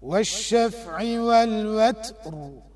والشفع والوتر.